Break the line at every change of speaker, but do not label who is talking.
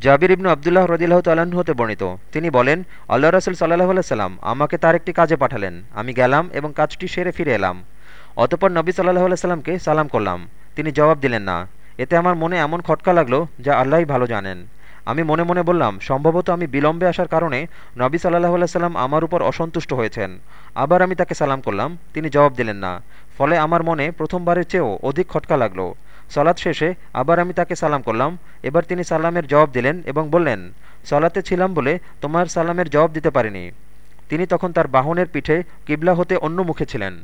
জাবির ইবনু আবদুল্লাহ রদিল্লাহ তাল্লাহ্ন হতে বর্ণিত। তিনি বলেন, আল্লাহ রসুল সাল্লাহ সাল্লাম আমাকে তার একটি কাজে পাঠালেন। আমি গেলাম এবং কাজটি সেরে ফিরে এলাম। অতপর নবী সাল্লাহ সাল্লামকে সালাম করলাম। তিনি জবাব দিলেন, না, এতে আমার মনে এমন খটকা লাগল যা আল্লাহই ভালো জানেন। আমি মনে মনে বললাম, সম্ভবত আমি বিলম্বে আসার কারণে নবী সাল্লাহ সাল্লাম আমার উপর অসন্তুষ্ট হয়েছেন। আবার আমি তাকে সালাম করলাম। তিনি জবাব দিলেন, না, ফলে আমার মনে প্রথমবারের চেয়েও অধিক খটকা লাগল। সলাৎ শেষে আবার আমি তাকে সালাম করলাম। এবার তিনি সালামের জবাব দিলেন এবং বললেন, সলাতে ছিলাম বলে তোমার সালামের জবাব দিতে পারিনি। তিনি তখন তার বাহনের পিঠে কিবলা হতে অন্য মুখে ছিলেন।